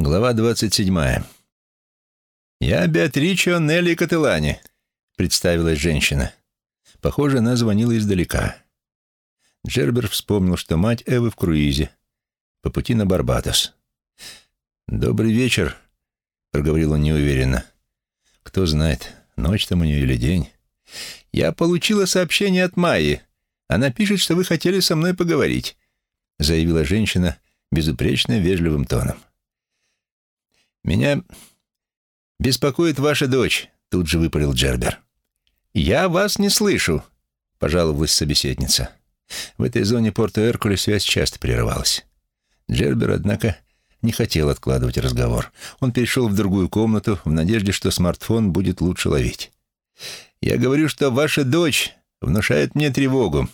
Глава двадцать седьмая. «Я Беатричо Нелли Кателани», — представилась женщина. Похоже, она звонила издалека. Джербер вспомнил, что мать Эвы в круизе, по пути на Барбадос. «Добрый вечер», — проговорил он неуверенно. «Кто знает, ночь там у нее или день». «Я получила сообщение от Майи. Она пишет, что вы хотели со мной поговорить», — заявила женщина безупречно вежливым тоном. «Меня беспокоит ваша дочь», — тут же выпалил Джербер. «Я вас не слышу», — пожаловалась собеседница. В этой зоне Порто-Эркуле связь часто прерывалась. Джербер, однако, не хотел откладывать разговор. Он перешел в другую комнату в надежде, что смартфон будет лучше ловить. «Я говорю, что ваша дочь внушает мне тревогу.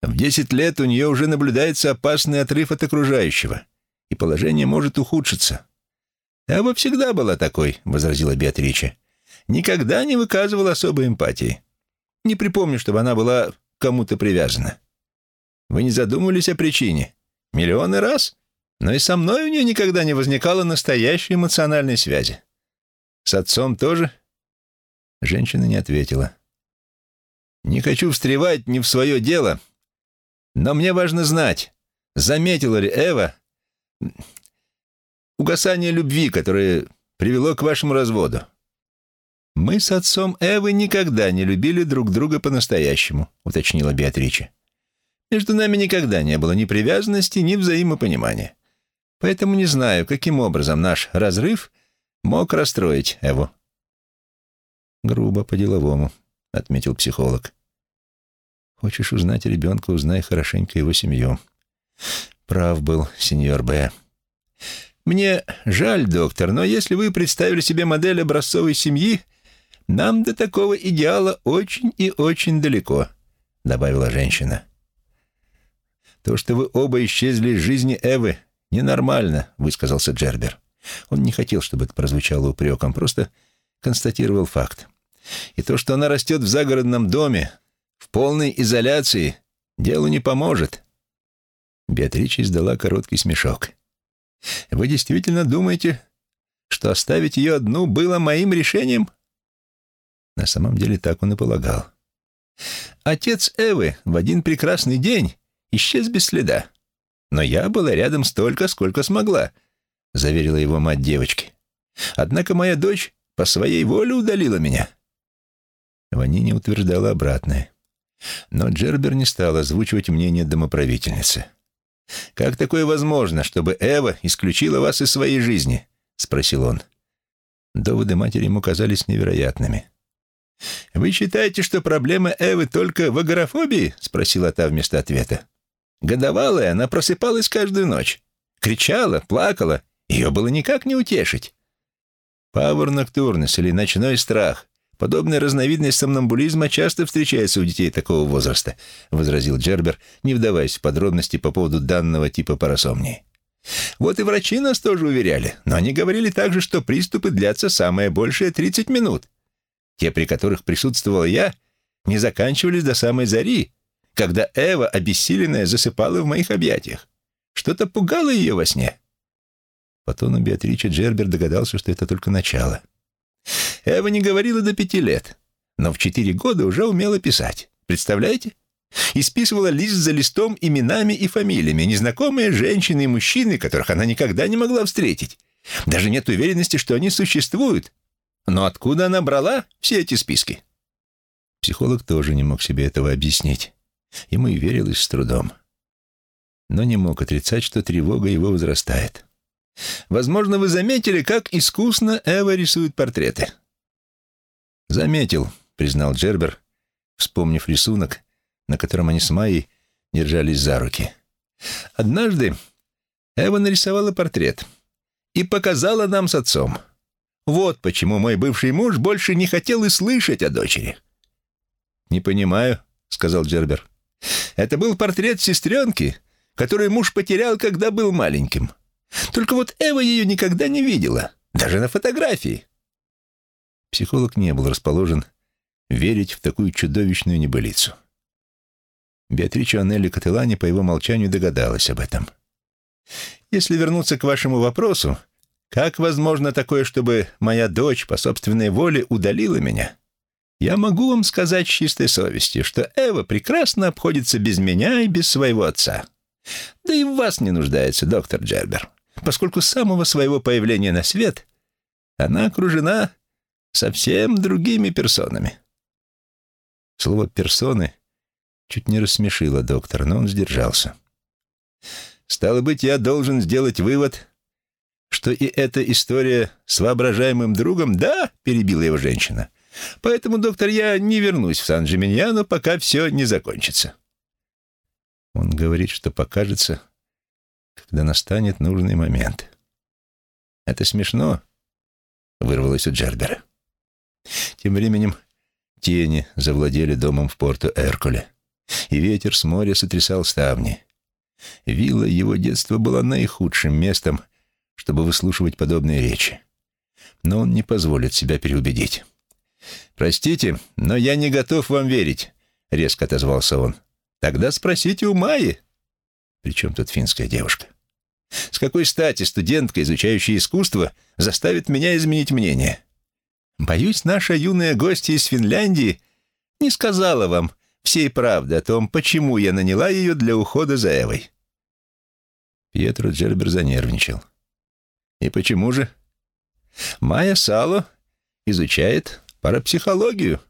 В десять лет у нее уже наблюдается опасный отрыв от окружающего, и положение может ухудшиться. «Эва всегда была такой», — возразила Беатрича. «Никогда не выказывала особой эмпатии. Не припомню, чтобы она была кому-то привязана. Вы не задумывались о причине? Миллионы раз? Но и со мной у нее никогда не возникало настоящей эмоциональной связи. С отцом тоже?» Женщина не ответила. «Не хочу встревать не в свое дело, но мне важно знать, заметила ли Эва угасание любви, которое привело к вашему разводу. Мы с отцом Эвы никогда не любили друг друга по-настоящему, уточнила Беатрича. Между нами никогда не было ни привязанности, ни взаимопонимания. Поэтому не знаю, каким образом наш разрыв мог расстроить Эву. «Грубо, по-деловому», — отметил психолог. «Хочешь узнать ребенка, узнай хорошенько его семью». Прав был сеньор Б. «Мне жаль, доктор, но если вы представили себе модель образцовой семьи, нам до такого идеала очень и очень далеко», — добавила женщина. «То, что вы оба исчезли из жизни Эвы, ненормально», — высказался Джербер. Он не хотел, чтобы это прозвучало упреком, просто констатировал факт. «И то, что она растет в загородном доме, в полной изоляции, делу не поможет». Беатрича издала короткий смешок. Вы действительно думаете, что оставить ее одну было моим решением? На самом деле так он и полагал. Отец Эвы в один прекрасный день исчез без следа. Но я была рядом столько, сколько смогла, заверила его мать девочки. Однако моя дочь по своей воле удалила меня. Вани не утверждала обратное. Но Джербер не стал озвучивать мнение домоправительницы. «Как такое возможно, чтобы Эва исключила вас из своей жизни?» — спросил он. Доводы матери ему казались невероятными. «Вы считаете, что проблема Эвы только в агорафобии?» — спросила та вместо ответа. «Годовалая, она просыпалась каждую ночь. Кричала, плакала. Ее было никак не утешить. Павор ноктурнес или ночной страх Подобная разновидность сомнамбулизма часто встречается у детей такого возраста, возразил Джербер, не вдаваясь в подробности по поводу данного типа парасомнии. Вот и врачи нас тоже уверяли, но они говорили также, что приступы длятся самое большее 30 минут. Те, при которых присутствовал я, не заканчивались до самой зари, когда Эва, обессиленная, засыпала в моих объятиях. Что-то пугало ее во сне. По тону Беатричи Джербер догадался, что это только начало. Эва не говорила до пяти лет, но в четыре года уже умела писать. Представляете? И списывала лист за листом именами и фамилиями, незнакомые женщины и мужчины, которых она никогда не могла встретить. Даже нет уверенности, что они существуют. Но откуда она брала все эти списки? Психолог тоже не мог себе этого объяснить. Ему и верилось с трудом. Но не мог отрицать, что тревога его возрастает. Возможно, вы заметили, как искусно Эва рисует портреты. «Заметил», — признал Джербер, вспомнив рисунок, на котором они с Майей держались за руки. «Однажды Эва нарисовала портрет и показала нам с отцом. Вот почему мой бывший муж больше не хотел и слышать о дочери». «Не понимаю», — сказал Джербер. «Это был портрет сестренки, который муж потерял, когда был маленьким. Только вот Эва ее никогда не видела, даже на фотографии. Психолог не был расположен верить в такую чудовищную небылицу. Беатрича Анелли Кателани по его молчанию догадалась об этом. «Если вернуться к вашему вопросу, Как возможно такое, чтобы моя дочь по собственной воле удалила меня? Я могу вам сказать с чистой совестью, что Эва прекрасно обходится без меня и без своего отца. Да и в вас не нуждается, доктор Джербер, поскольку с самого своего появления на свет она окружена совсем другими персонами. Слово «персоны» чуть не рассмешило доктора, но он сдержался. «Стало быть, я должен сделать вывод, что и эта история с воображаемым другом, да, перебила его женщина. Поэтому, доктор, я не вернусь в Сан-Джиминьяно, пока все не закончится. Он говорит, что покажется, когда настанет нужный момент. Это смешно, вырвалось у Джербера. Тем временем тени завладели домом в порту Эркуле, и ветер с моря сотрясал ставни. Вилла его детства была наихудшим местом, чтобы выслушивать подобные речи. Но он не позволит себя переубедить. «Простите, но я не готов вам верить», — резко отозвался он. «Тогда спросите у Майи». «При чем тут финская девушка?» «С какой стати студентка, изучающая искусство, заставит меня изменить мнение?» «Боюсь, наша юная гостья из Финляндии не сказала вам всей правды о том, почему я наняла ее для ухода за Эвой». Пьетро Джербер занервничал. И почему же? Майя Сало изучает парапсихологию.